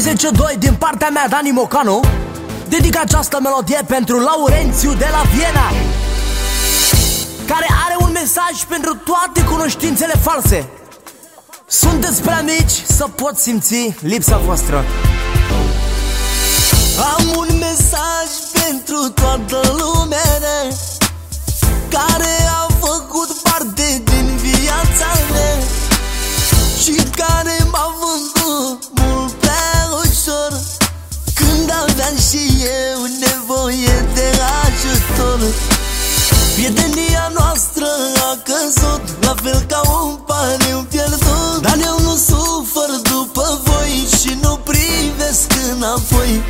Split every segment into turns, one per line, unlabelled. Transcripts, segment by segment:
32 din partea mea, Dani Mocanu Dedic această melodie pentru Laurențiu de la Viena Care are un mesaj pentru toate cunoștințele false. Sunteți prea mici să pot simți lipsa voastră.
Am un mesaj Prietenia noastră a căzut La fel ca un pariu pierdut. Dar eu nu sufăr după voi Și nu privesc înapoi.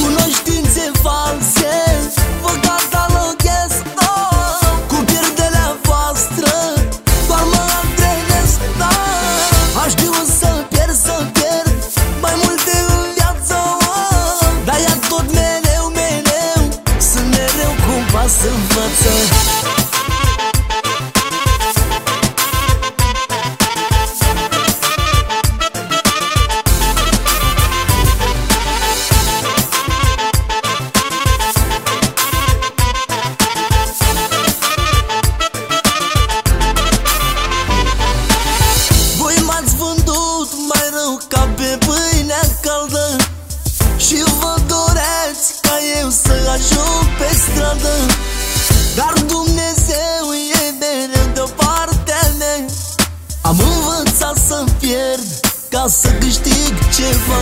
Cunoștințe false Vă cataloghez oh, Cu pierderea voastră Doar mă antrenez oh,
Aș știu să pierd, să pierd
Mai multe în viață oh,
Dar ea tot mereu, mereu
Sunt mereu cum pas în față Voi m-ați vândut mai rău ca pe pâinea caldă Și vă ajung pe stradă Dar Dumnezeu e mereu de partea mea Am învățat să pierd ca să câștig ceva.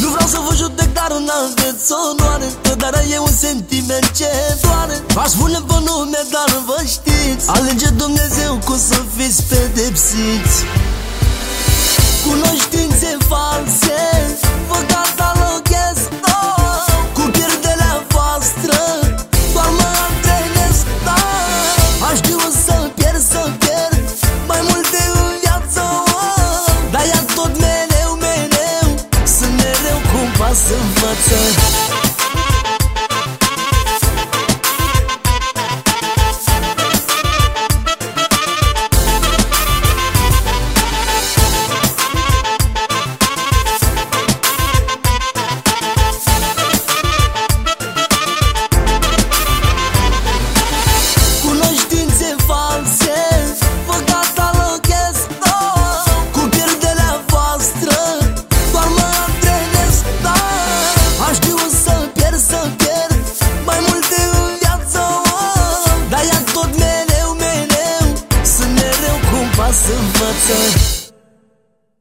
Nu vreau să vă judec, dar n-aveți onoare Cădarea e un sentiment ce doare V-aș spune pe nume, dar vă știți Alege Dumnezeu cum să fiți pedepsiți cum pas în
Dar ea